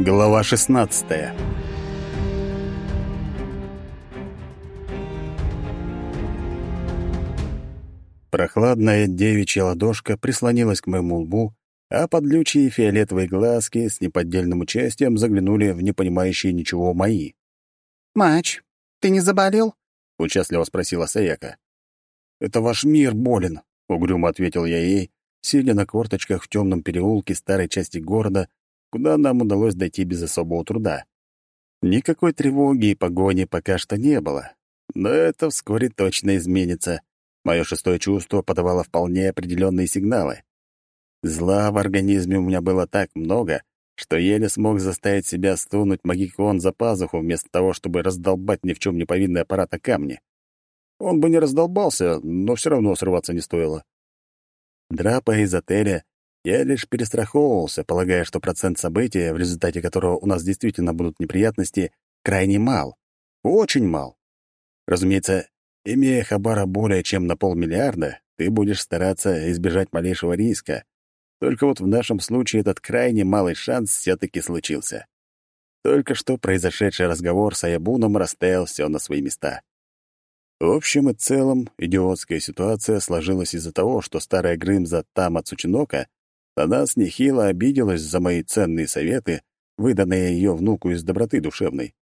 Глава 16 Прохладная девичья ладошка прислонилась к моему лбу, а подлючие фиолетовые глазки с неподдельным участием заглянули в непонимающие ничего мои. «Мач, ты не заболел?» — участливо спросила Саяка. «Это ваш мир болен», — угрюмо ответил я ей, сидя на корточках в темном переулке старой части города, куда нам удалось дойти без особого труда. Никакой тревоги и погони пока что не было, но это вскоре точно изменится. Мое шестое чувство подавало вполне определенные сигналы. Зла в организме у меня было так много, что еле смог заставить себя стунуть магикон за пазуху вместо того, чтобы раздолбать ни в чем не повинный аппарат о камни. Он бы не раздолбался, но все равно срываться не стоило. Драпая из отеля, я лишь перестраховывался, полагая, что процент события, в результате которого у нас действительно будут неприятности, крайне мал. Очень мал. Разумеется, имея хабара более чем на полмиллиарда, ты будешь стараться избежать малейшего риска. Только вот в нашем случае этот крайне малый шанс все таки случился. Только что произошедший разговор с Аябуном расставил все на свои места. В общем и целом, идиотская ситуация сложилась из-за того, что старая Грымза Тама Цучинока на нас нехило обиделась за мои ценные советы, выданные ее внуку из доброты душевной.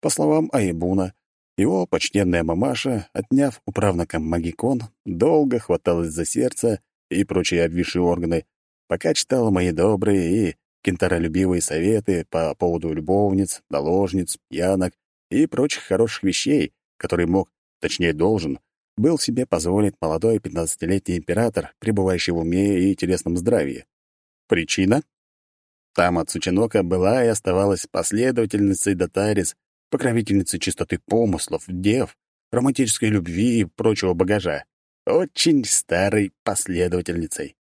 По словам Айбуна, его почтенная мамаша, отняв у правнука магикон, долго хваталась за сердце и прочие обвисшие органы, пока читала мои добрые и кентаролюбивые советы по поводу любовниц, наложниц, пьянок и прочих хороших вещей, которые мог точнее должен, был себе позволить молодой пятнадцатилетний император, пребывающий в уме и телесном здравии. Причина? Тама Цучинока была и оставалась последовательницей Датарис, покровительницей чистоты помыслов, дев, романтической любви и прочего багажа. Очень старой последовательницей.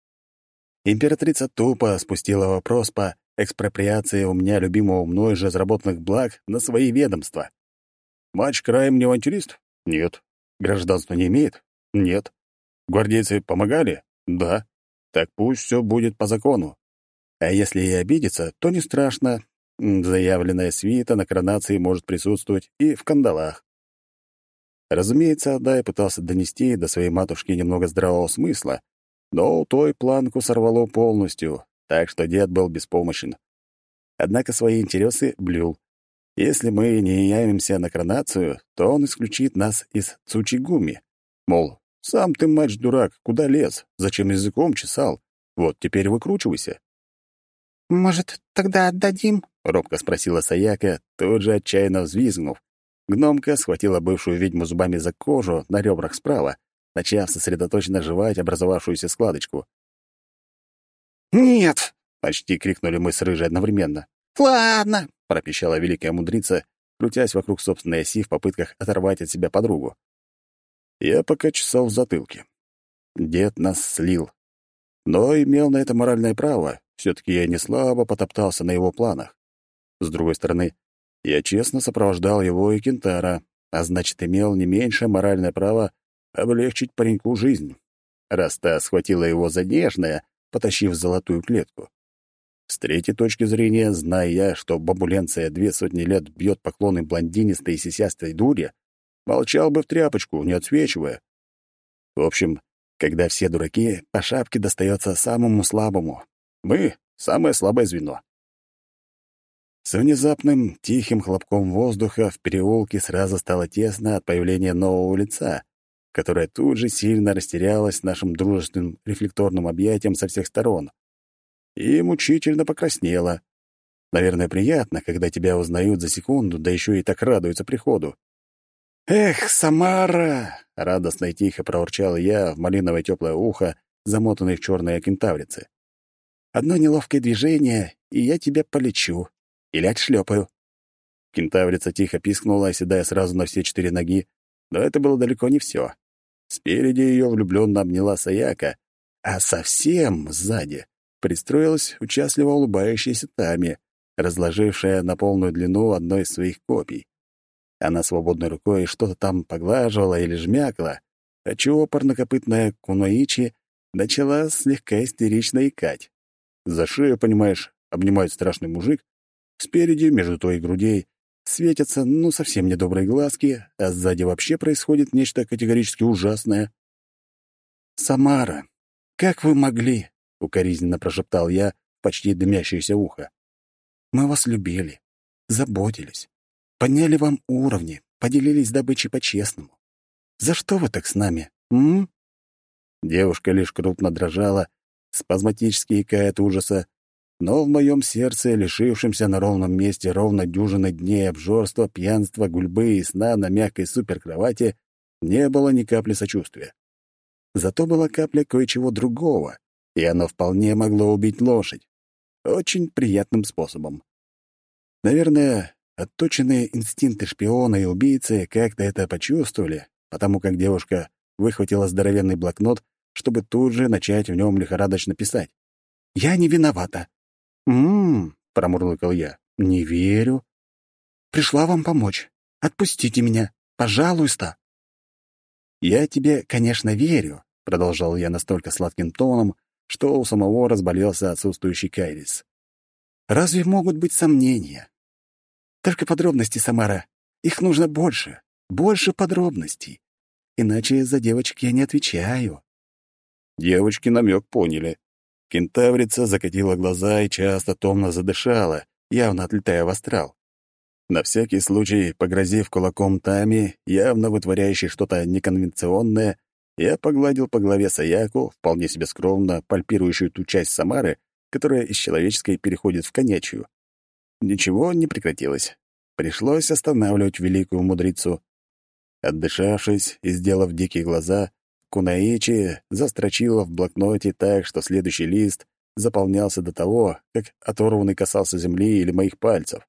Императрица тупо спустила вопрос по экспроприации у меня любимого мной же заработанных благ на свои ведомства. Матч краем не авантюрист? Нет. Гражданство не имеет? Нет. Гвардейцы помогали? Да. Так пусть все будет по закону. А если и обидится, то не страшно. Заявленная свита на коронации может присутствовать и в кандалах. Разумеется, Адай пытался донести до своей матушки немного здравого смысла, но у той планку сорвало полностью, так что дед был беспомощен. Однако свои интересы блюл. Если мы не явимся на коронацию, то он исключит нас из Цучигуми. Мол, сам ты, мать-дурак, куда лез? Зачем языком чесал? Вот теперь выкручивайся. «Может, тогда отдадим?» — робко спросила Саяка, тут же отчаянно взвизгнув. Гномка схватила бывшую ведьму зубами за кожу на ребрах справа, начав сосредоточенно жевать образовавшуюся складочку. «Нет!» — почти крикнули мы с рыжей одновременно. «Ладно!» — пропищала великая мудрица, крутясь вокруг собственной оси в попытках оторвать от себя подругу. Я пока чесал в затылке. Дед нас слил. Но имел на это моральное право. все таки я не слабо потоптался на его планах. С другой стороны, я честно сопровождал его и Кентара, а значит, имел не меньшее моральное право облегчить пареньку жизнь, раз та схватила его за нежное, потащив золотую клетку. С третьей точки зрения, зная я, что бабуленция две сотни лет бьет поклоны блондинистой и сисястой дуре, молчал бы в тряпочку, не отсвечивая. В общем, когда все дураки, по шапке достается самому слабому. Мы — самое слабое звено. С внезапным тихим хлопком воздуха в переулке сразу стало тесно от появления нового лица, которое тут же сильно растерялось нашим дружественным рефлекторным объятием со всех сторон и мучительно покраснела. Наверное, приятно, когда тебя узнают за секунду, да еще и так радуются приходу. «Эх, Самара!» — радостно и тихо проворчал я в малиновое теплое ухо, замотанное в черные кентаврицы. «Одно неловкое движение, и я тебя полечу. Или отшлепаю». Кентаврица тихо пискнула, оседая сразу на все четыре ноги, но это было далеко не все. Спереди ее влюбленно обняла Саяка, а совсем сзади пристроилась участливо улыбающаяся Тами, разложившая на полную длину одной из своих копий. Она свободной рукой что-то там поглаживала или жмякала, отчего парнокопытная Куноичи начала слегка истерично икать. За шею, понимаешь, обнимает страшный мужик, Спереди, между твоих грудей, светятся, ну, совсем недобрые глазки, а сзади вообще происходит нечто категорически ужасное. «Самара, как вы могли?» — укоризненно прошептал я почти дымящееся ухо. «Мы вас любили, заботились, подняли вам уровни, поделились добычей по-честному. За что вы так с нами, м?» Девушка лишь крупно дрожала, спазматически икая от ужаса, но в моем сердце, лишившемся на ровном месте ровно дюжины дней обжорства, пьянства, гульбы и сна на мягкой суперкровати, не было ни капли сочувствия. Зато была капля кое-чего другого, и оно вполне могло убить лошадь. Очень приятным способом. Наверное, отточенные инстинкты шпиона и убийцы как-то это почувствовали, потому как девушка выхватила здоровенный блокнот, чтобы тут же начать в нем лихорадочно писать. «Я не виновата. «М-м-м», промурлыкал я, — «не верю». «Пришла вам помочь. Отпустите меня. Пожалуйста». «Я тебе, конечно, верю», — продолжал я настолько сладким тоном, что у самого разболелся отсутствующий Кайрис. «Разве могут быть сомнения? Только подробности, Самара. Их нужно больше. Больше подробностей. Иначе за девочек я не отвечаю». Девочки намек поняли. Кентаврица закатила глаза и часто томно задышала, явно отлетая в астрал. На всякий случай, погрозив кулаком Тами, явно вытворяющий что-то неконвенционное, я погладил по голове Саяку, вполне себе скромно пальпирующую ту часть Самары, которая из человеческой переходит в конячью. Ничего не прекратилось. Пришлось останавливать великую мудрицу. Отдышавшись и сделав дикие глаза, Кунаичи застрочила в блокноте так, что следующий лист заполнялся до того, как оторванный касался земли или моих пальцев.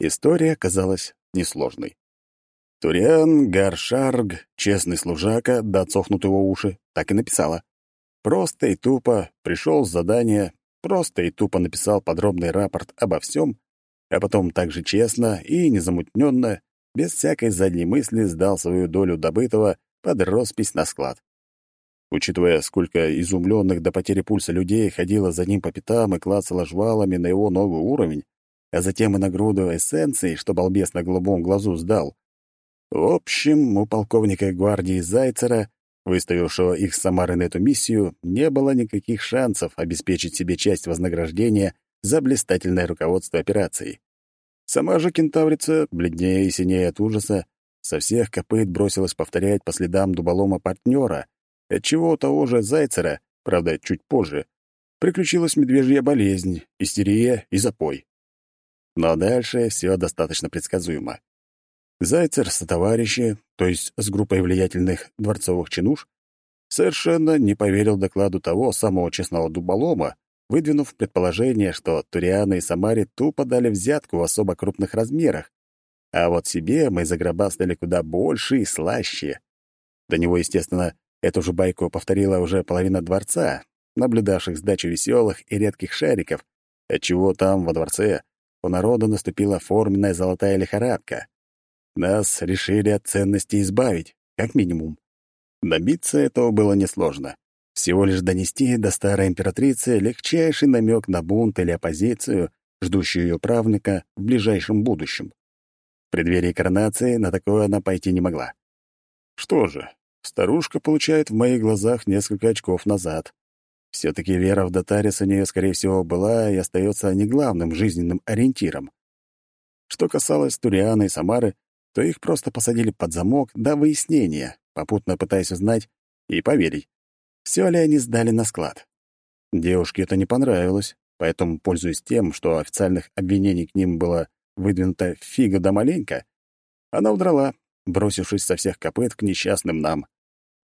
История казалась несложной. Туриан Гаршарг, честный служака, до отсохнут уши, так и написала. Просто и тупо пришел с задания, просто и тупо написал подробный рапорт обо всем, а потом также честно и незамутненно, без всякой задней мысли сдал свою долю добытого под роспись на склад. Учитывая, сколько изумленных до потери пульса людей ходило за ним по пятам и клацало жвалами на его новый уровень, а затем и на груду эссенций, что балбес на голубом глазу сдал. В общем, у полковника гвардии Зайцера, выставившего их с Самары на эту миссию, не было никаких шансов обеспечить себе часть вознаграждения за блистательное руководство операцией. Сама же кентаврица, бледнее и синее от ужаса, со всех копыт бросилась повторять по следам дуболома партнера, отчего у того же Зайцера, правда, чуть позже, приключилась медвежья болезнь, истерия и запой. Но дальше все достаточно предсказуемо. Зайцер со товарищи, то есть с группой влиятельных дворцовых чинуш, совершенно не поверил докладу того самого честного дуболома, выдвинув предположение, что Турианы и Самари тупо дали взятку в особо крупных размерах, а вот себе мы загробастали куда больше и слаще. До него, естественно, эту же байку повторила уже половина дворца, наблюдавших сдачу веселых и редких шариков, отчего там, во дворце, у народа наступила форменная золотая лихорадка. Нас решили от ценности избавить, как минимум. Добиться этого было несложно. Всего лишь донести до старой императрицы легчайший намек на бунт или оппозицию, ждущую ее правнука в ближайшем будущем. В преддверии коронации на такое она пойти не могла. Что же, старушка получает в моих глазах несколько очков назад. Все-таки вера в Датарис у нее, скорее всего, была и остается не главным жизненным ориентиром. Что касалось Туриана и Самары, то их просто посадили под замок до выяснения, попутно пытаясь узнать и поверить, все ли они сдали на склад. Девушке это не понравилось, поэтому, пользуясь тем, что официальных обвинений к ним было выдвинута фига да маленько, она удрала, бросившись со всех копыт к несчастным нам.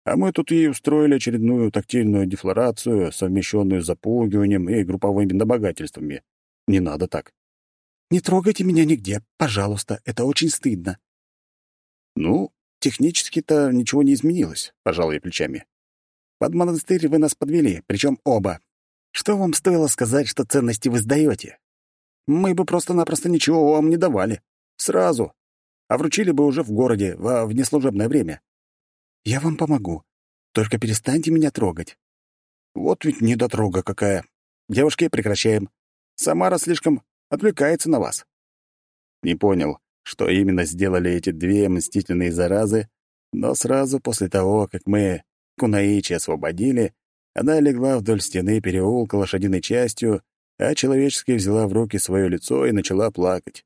А мы тут ей устроили очередную тактильную дефлорацию, совмещенную с запугиванием и групповыми домогательствами. Не надо так. «Не трогайте меня нигде, пожалуйста, это очень стыдно». «Ну, технически-то ничего не изменилось», — пожал я плечами. «Под монастырь вы нас подвели, причем оба. Что вам стоило сказать, что ценности вы сдаете? мы бы просто-напросто ничего вам не давали. Сразу. А вручили бы уже в городе, во внеслужебное время. Я вам помогу. Только перестаньте меня трогать. Вот ведь недотрога какая. Девушки, прекращаем. Самара слишком Отвлекается на вас. Не понял, что именно сделали эти две мстительные заразы, но сразу после того, как мы Кунаичи освободили, она легла вдоль стены переулка лошадиной частью, а человечески взяла в руки свое лицо и начала плакать.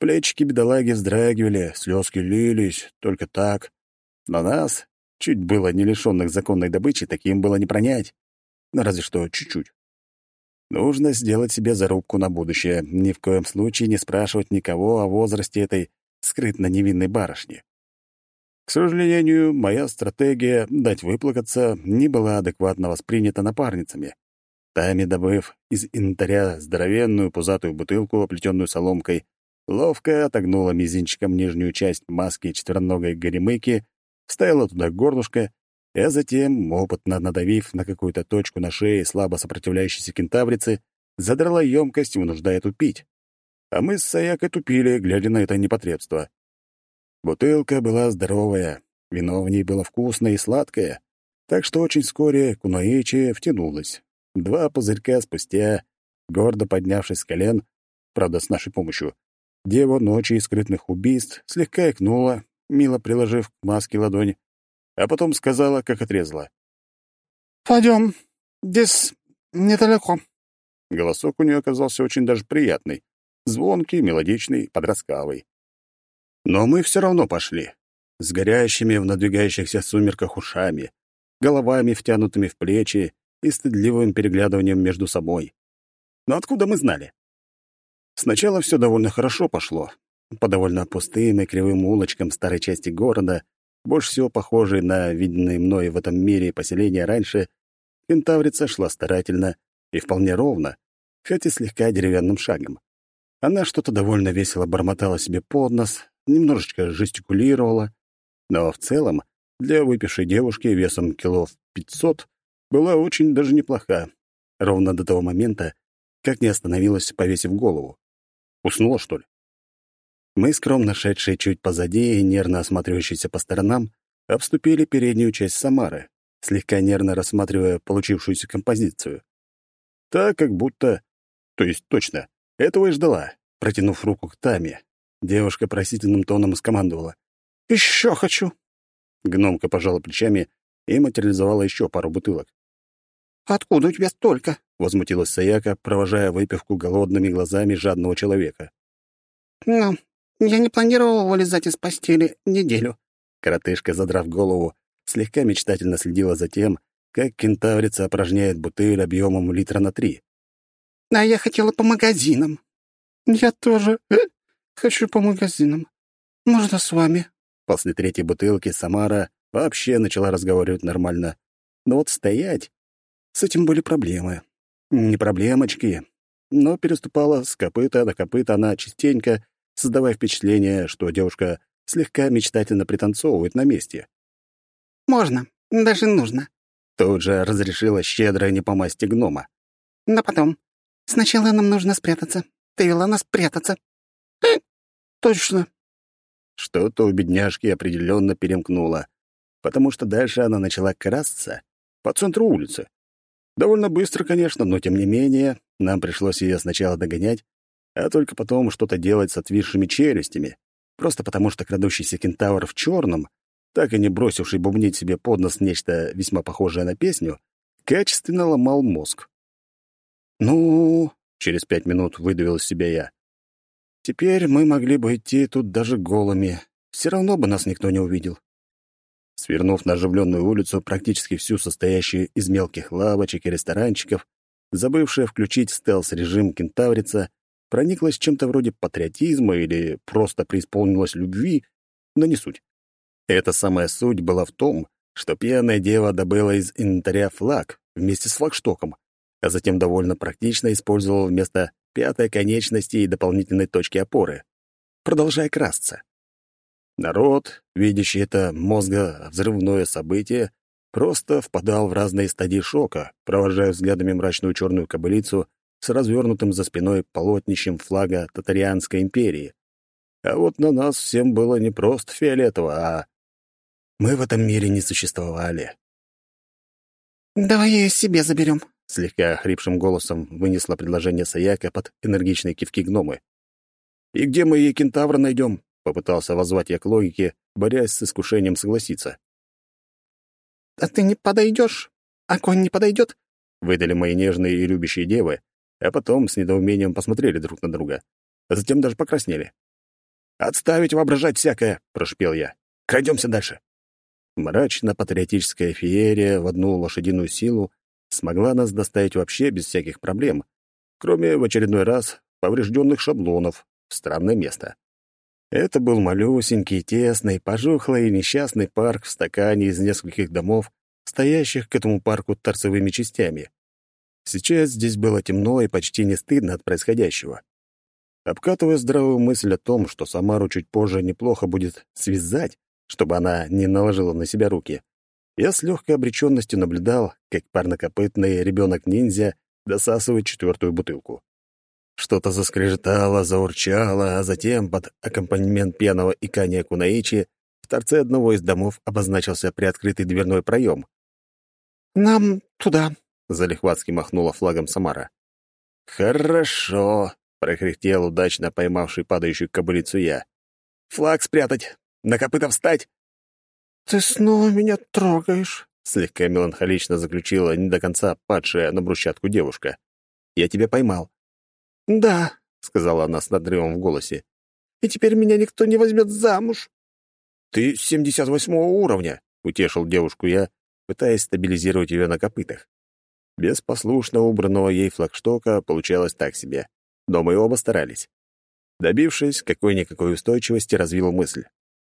Плечики бедолаги вздрагивали, слезки лились, только так. На нас, чуть было не лишенных законной добычи, таким было не пронять. Ну, разве что чуть-чуть. Нужно сделать себе зарубку на будущее, ни в коем случае не спрашивать никого о возрасте этой скрытно невинной барышни. К сожалению, моя стратегия дать выплакаться не была адекватно воспринята напарницами. Тами, добыв из инвентаря здоровенную пузатую бутылку, оплетенную соломкой, ловко отогнула мизинчиком нижнюю часть маски четвероногой горемыки, вставила туда горлышко, а затем, опытно надавив на какую-то точку на шее слабо сопротивляющейся кентаврицы, задрала емкость, вынуждая тупить. А мы с Саякой тупили, глядя на это непотребство. Бутылка была здоровая, вино в ней было вкусное и сладкое, так что очень вскоре Кунаичи втянулась. Два пузырька спустя, гордо поднявшись с колен, правда, с нашей помощью, дева ночи и скрытных убийств слегка икнула, мило приложив к маске ладонь, а потом сказала, как отрезала. «Пойдем, здесь недалеко». Голосок у нее оказался очень даже приятный, звонкий, мелодичный, подростковый. Но мы все равно пошли, с горящими в надвигающихся сумерках ушами, головами втянутыми в плечи и стыдливым переглядыванием между собой. Но откуда мы знали? Сначала все довольно хорошо пошло. По довольно пустым и кривым улочкам старой части города, больше всего похожей на виденные мной в этом мире поселения раньше, кентаврица шла старательно и вполне ровно, хоть и слегка деревянным шагом. Она что-то довольно весело бормотала себе под нос, немножечко жестикулировала, но в целом для выпившей девушки весом кило пятьсот была очень даже неплоха, ровно до того момента, как не остановилась, повесив голову. Уснула, что ли? Мы, скромно шедшие чуть позади и нервно осматривающиеся по сторонам, обступили переднюю часть Самары, слегка нервно рассматривая получившуюся композицию. Так, как будто... То есть точно, этого и ждала, протянув руку к Таме, Девушка просительным тоном скомандовала. «Еще хочу!» Гномка пожала плечами и материализовала еще пару бутылок. «Откуда у тебя столько?» — возмутилась Саяка, провожая выпивку голодными глазами жадного человека. «Ну, я не планировал вылезать из постели неделю». Коротышка, задрав голову, слегка мечтательно следила за тем, как кентаврица опорожняет бутыль объемом литра на три. «А я хотела по магазинам». «Я тоже», Хочу по магазинам. Можно с вами?» После третьей бутылки Самара вообще начала разговаривать нормально. Но вот стоять... С этим были проблемы. Не проблемочки. Но переступала с копыта до копыта она частенько, создавая впечатление, что девушка слегка мечтательно пританцовывает на месте. «Можно, даже нужно», — тут же разрешила щедрая не по масти гнома. «Но потом. Сначала нам нужно спрятаться. Ты вела нас прятаться. «Точно». Что-то у бедняжки определенно перемкнуло, потому что дальше она начала красться по центру улицы. Довольно быстро, конечно, но тем не менее нам пришлось ее сначала догонять, а только потом что-то делать с отвисшими челюстями, просто потому что крадущийся кентавр в черном, так и не бросивший бубнить себе под нос нечто весьма похожее на песню, качественно ломал мозг. «Ну...» — через пять минут выдавил из себя я. Теперь мы могли бы идти тут даже голыми. Все равно бы нас никто не увидел. Свернув на оживленную улицу, практически всю состоящую из мелких лавочек и ресторанчиков, забывшая включить стелс-режим кентаврица, прониклась чем-то вроде патриотизма или просто преисполнилась любви, но не суть. Эта самая суть была в том, что пьяная дева добыла из инвентаря флаг вместе с флагштоком, а затем довольно практично использовала вместо пятой конечности и дополнительной точки опоры. Продолжая красться. Народ, видящий это мозга взрывное событие, просто впадал в разные стадии шока, провожая взглядами мрачную черную кобылицу с развернутым за спиной полотнищем флага Татарианской империи. А вот на нас всем было не просто фиолетово, а... Мы в этом мире не существовали. «Давай ее себе заберем», слегка хрипшим голосом вынесла предложение Саяка под энергичные кивки гномы. «И где мы ей кентавра найдем?» — попытался воззвать я к логике, борясь с искушением согласиться. «А ты не подойдешь? А конь не подойдет?» — выдали мои нежные и любящие девы, а потом с недоумением посмотрели друг на друга, а затем даже покраснели. «Отставить воображать всякое!» — прошипел я. «Крадемся дальше!» Мрачно-патриотическая феерия в одну лошадиную силу смогла нас доставить вообще без всяких проблем, кроме в очередной раз поврежденных шаблонов в странное место. Это был малюсенький, тесный, пожухлый и несчастный парк в стакане из нескольких домов, стоящих к этому парку торцевыми частями. Сейчас здесь было темно и почти не стыдно от происходящего. Обкатывая здравую мысль о том, что Самару чуть позже неплохо будет связать, чтобы она не наложила на себя руки, я с легкой обреченностью наблюдал, как парнокопытный ребенок-ниндзя досасывает четвертую бутылку. Что-то заскрежетало, заурчало, а затем под аккомпанемент пьяного икания кунаичи в торце одного из домов обозначился приоткрытый дверной проем. «Нам туда», — залихватски махнула флагом Самара. «Хорошо», — прокряхтел удачно поймавший падающую кобылицу я. «Флаг спрятать! На копыта встать!» «Ты снова меня трогаешь», — слегка меланхолично заключила не до конца падшая на брусчатку девушка. «Я тебя поймал». «Да», — сказала она с надрывом в голосе. «И теперь меня никто не возьмет замуж». «Ты семьдесят восьмого уровня», — утешил девушку я, пытаясь стабилизировать ее на копытах. Без послушно убранного ей флагштока получалось так себе, но мы оба старались. Добившись какой-никакой устойчивости, развил мысль.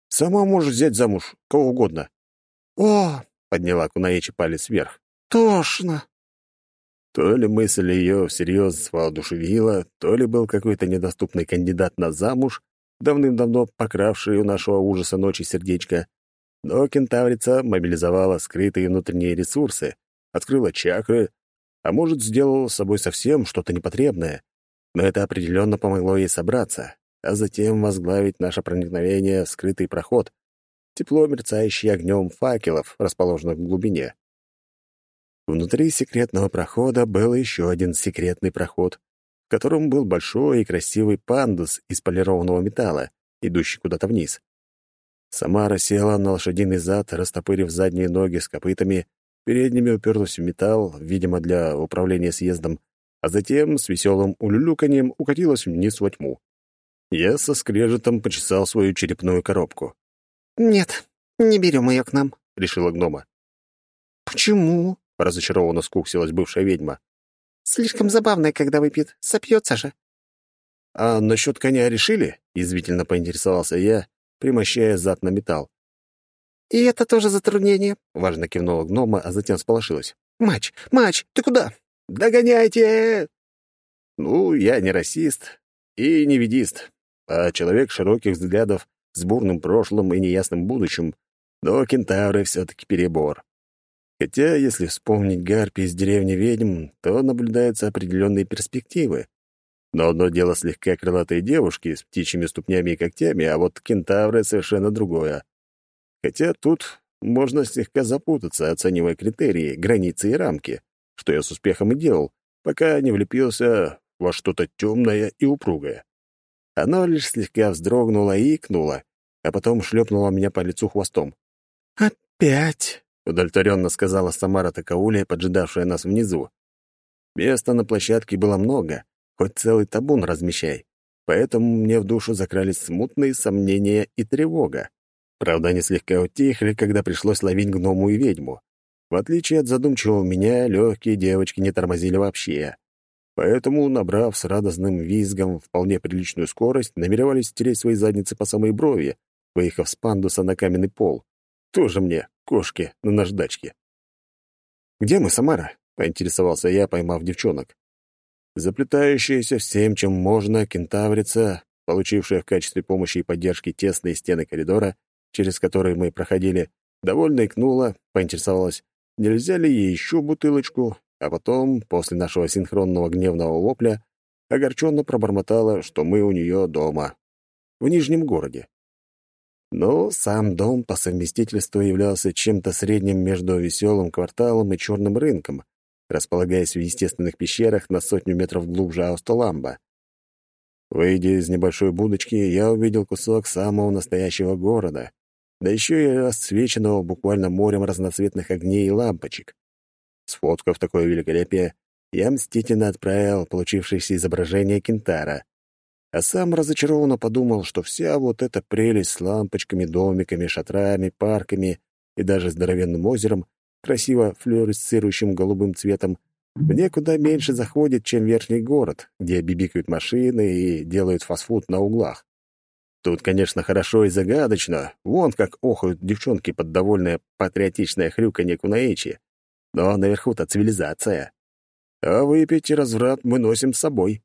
«Сама можешь взять замуж кого угодно». «О!» — подняла Кунаичи палец вверх. «Тошно!» То ли мысль ее всерьез воодушевила, то ли был какой-то недоступный кандидат на замуж, давным-давно покравший у нашего ужаса ночи сердечко. Но кентаврица мобилизовала скрытые внутренние ресурсы, открыла чакры, а может, сделала с собой совсем что-то непотребное. Но это определенно помогло ей собраться, а затем возглавить наше проникновение в скрытый проход, тепло мерцающий огнем факелов, расположенных в глубине. Внутри секретного прохода был еще один секретный проход, в котором был большой и красивый пандус из полированного металла, идущий куда-то вниз. Самара села на лошадиный зад, растопырив задние ноги с копытами, передними уперлась в металл, видимо, для управления съездом, а затем с веселым улюлюканьем укатилась вниз во тьму. Я со скрежетом почесал свою черепную коробку. «Нет, не берем ее к нам», — решила гнома. «Почему?» — разочарованно скуксилась бывшая ведьма. «Слишком забавная, когда выпьет. Сопьется же». «А насчет коня решили?» — язвительно поинтересовался я, примощая зад на металл. «И это тоже затруднение», — важно кивнула гнома, а затем сполошилась. «Мач, Мач, ты куда?» «Догоняйте!» Ну, я не расист и не ведист, а человек широких взглядов с бурным прошлым и неясным будущим, но кентавры все-таки перебор. Хотя, если вспомнить гарпи из деревни ведьм, то наблюдаются определенные перспективы. Но одно дело слегка крылатые девушки с птичьими ступнями и когтями, а вот кентавры — совершенно другое. Хотя тут можно слегка запутаться, оценивая критерии, границы и рамки, что я с успехом и делал, пока не влепился во что-то темное и упругое. Оно лишь слегка вздрогнуло и икнуло, а потом шлепнуло меня по лицу хвостом. «Опять?» — удовлетворенно сказала Самара Такауля, поджидавшая нас внизу. Места на площадке было много, хоть целый табун размещай, поэтому мне в душу закрались смутные сомнения и тревога. Правда, они слегка утихли, когда пришлось ловить гному и ведьму. В отличие от задумчивого меня, легкие девочки не тормозили вообще. Поэтому, набрав с радостным визгом вполне приличную скорость, намеревались стереть свои задницы по самой брови, выехав с пандуса на каменный пол. Тоже мне, кошки, на наждачке. «Где мы, Самара?» — поинтересовался я, поймав девчонок. Заплетающаяся всем, чем можно, кентаврица, получившая в качестве помощи и поддержки тесные стены коридора, через которые мы проходили, довольно икнула, поинтересовалась, нельзя ли ей еще бутылочку, а потом, после нашего синхронного гневного вопля, огорченно пробормотала, что мы у нее дома, в Нижнем городе. Но сам дом по совместительству являлся чем-то средним между веселым кварталом и черным рынком, располагаясь в естественных пещерах на сотню метров глубже Аусталамба. Выйдя из небольшой будочки, я увидел кусок самого настоящего города, да еще и расцвеченного буквально морем разноцветных огней и лампочек. Сфоткав такое великолепие, я мстительно отправил получившееся изображение Кентара, а сам разочарованно подумал, что вся вот эта прелесть с лампочками, домиками, шатрами, парками и даже здоровенным озером, красиво флюоресцирующим голубым цветом, мне куда меньше заходит, чем верхний город, где бибикают машины и делают фастфуд на углах. Тут, конечно, хорошо и загадочно, вон как охают девчонки под довольное патриотичное хрюканье кунаичи. Но наверху-то цивилизация. А выпить и разврат мы носим с собой.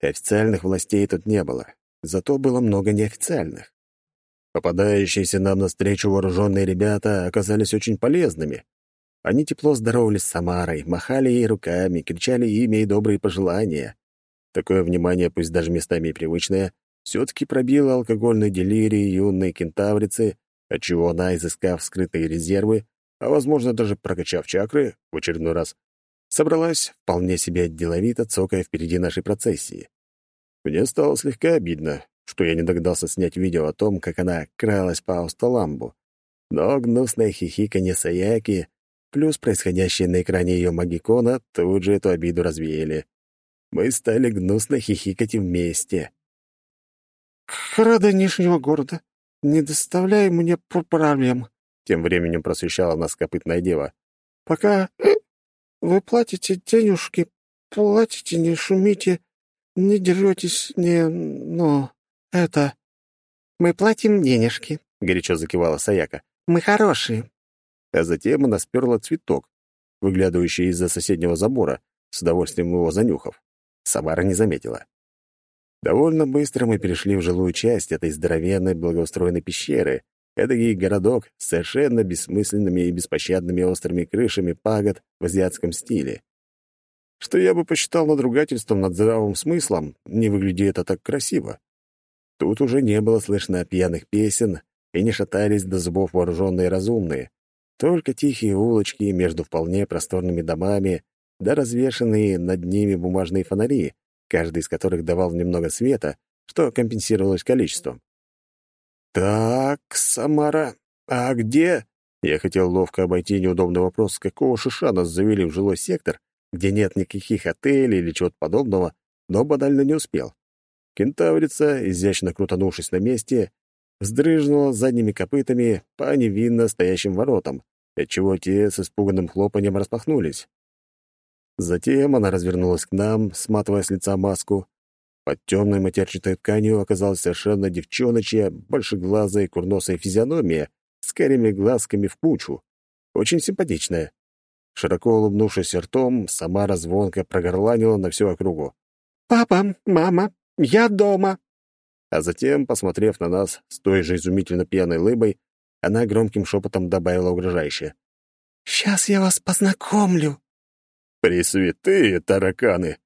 Официальных властей тут не было, зато было много неофициальных. Попадающиеся нам навстречу вооруженные ребята оказались очень полезными. Они тепло здоровались с Самарой, махали ей руками, кричали имя и добрые пожелания. Такое внимание, пусть даже местами и привычное, все-таки пробило алкогольный делирий юной кентаврицы, отчего она, изыскав скрытые резервы, а, возможно, даже прокачав чакры в очередной раз, собралась вполне себе деловито, цокая впереди нашей процессии. Мне стало слегка обидно, что я не догадался снять видео о том, как она кралась по Аусталамбу. Но гнусное хихиканье Саяки плюс происходящее на экране ее магикона тут же эту обиду развеяли. Мы стали гнусно хихикать вместе. «Храда Нижнего города, не доставляй мне проблем», — тем временем просвещала нас копытная дева. «Пока э, вы платите денежки, платите, не шумите, не деретесь, не... ну, это...» «Мы платим денежки», — горячо закивала Саяка. «Мы хорошие». А затем она сперла цветок, выглядывающий из-за соседнего забора, с удовольствием его занюхав. Самара не заметила. Довольно быстро мы перешли в жилую часть этой здоровенной благоустроенной пещеры, эдакий городок с совершенно бессмысленными и беспощадными острыми крышами пагод в азиатском стиле. Что я бы посчитал надругательством над здравым смыслом, не выглядит это так красиво. Тут уже не было слышно пьяных песен, и не шатались до зубов вооруженные разумные, только тихие улочки между вполне просторными домами, да развешанные над ними бумажные фонари, каждый из которых давал немного света, что компенсировалось количеством. «Так, Самара, а где?» Я хотел ловко обойти неудобный вопрос, какого шиша нас завели в жилой сектор, где нет никаких отелей или чего-то подобного, но банально не успел. Кентаврица, изящно крутанувшись на месте, вздрыжнула задними копытами по невинно стоящим воротам, отчего те с испуганным хлопанием распахнулись. Затем она развернулась к нам, сматывая с лица маску. Под темной матерчатой тканью оказалась совершенно девчоночья, большеглазая курносая физиономия с карими глазками в кучу. Очень симпатичная. Широко улыбнувшись ртом, Самара звонко прогорланила на всю округу. «Папа, мама, я дома!» А затем, посмотрев на нас с той же изумительно пьяной лыбой, она громким шепотом добавила угрожающе. «Сейчас я вас познакомлю». «Пресвятые тараканы!»